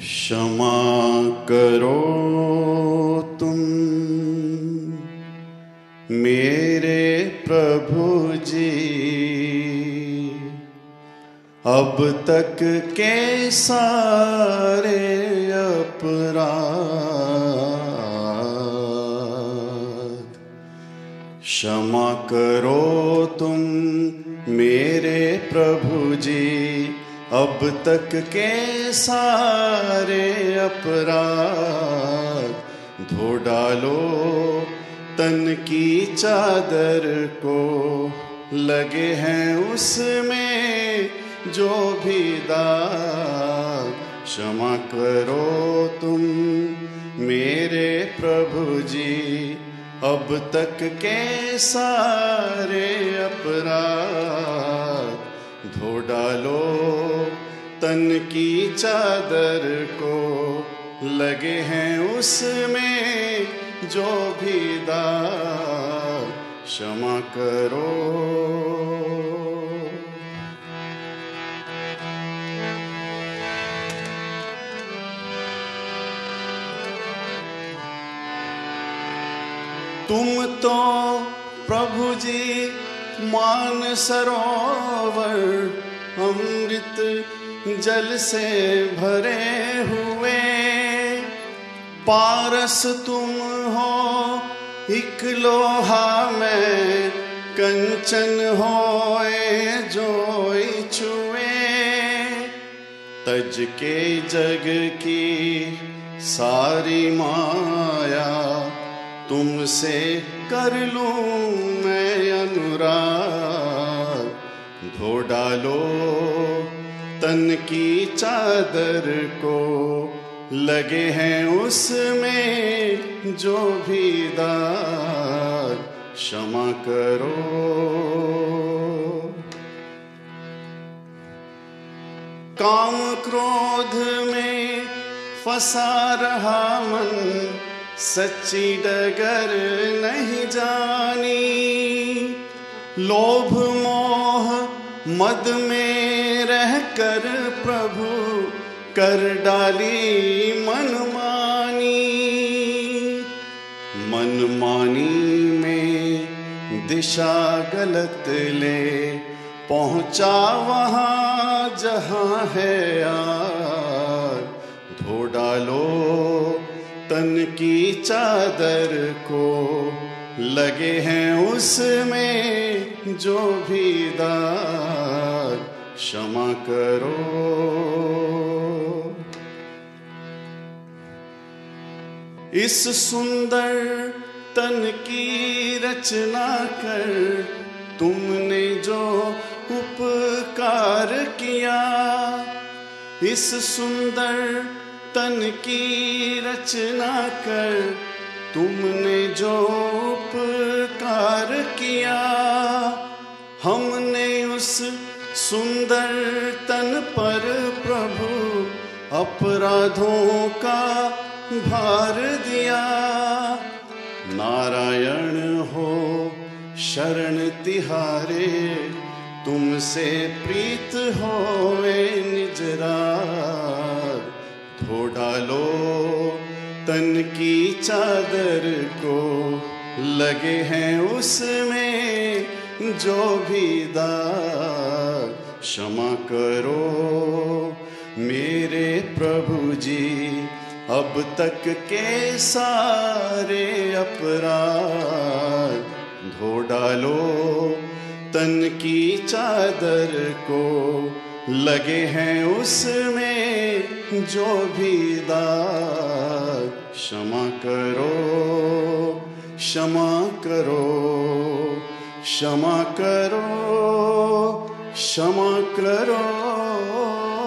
क्षमा करो तुम। मेरे प्रभु जी, अब तक के सारे अपराध। क्षमा करो तुम मेरे प्रभु जी अब तक के सारे अपराध धो डालो, तन की चादर को। लगे हैं उसमें जो भी दाग। क्षमा करो तुम मेरे प्रभु जी, अब तक के सारे अपराध धो डालो तन की चादर को। लगे हैं उसमें जो भी दाग, क्षमा करो। तुम तो प्रभु जी मान सरोवर अमृत जल से भरे हुए। पारस तुम हो, एक लोहा में कंचन होए जो छुए। तज के जग की सारी माया तुमसे कर लूँ मैं अनुराग। धो डालो तन की चादर को। लगे हैं उसमें जो भी दाग। क्षमा करो। काम क्रोध में फंसा रहा मन। सच्ची डगर नहीं जानी। लोभ मोह मद में रह कर प्रभु कर डाली मनमानी मनमानी में दिशा गलत ले, पहुँचा वहाँ जहाँ है यार धो डालो की चादर को लगे हैं उसमें जो भी दाग, क्षमा करो। इस सुंदर तन की रचना कर तुमने जो उपकार किया, इस सुंदर तन की रचना कर, तुमने जो उपकार किया, हमने उस सुंदर तन पर प्रभु अपराधों का भार दिया। नारायण हो, शरण तिहारे, तुमसे प्रीत होए निजरा धो डालो तन की चादर को लगे हैं उसमें जो भी दाग। क्षमा करो मेरे प्रभु जी, अब तक के सारे अपराध। धो डालो तन की चादर को लगे हैं उसमें जो भी दाग। क्षमा करो क्षमा करो क्षमा करो क्षमा करो।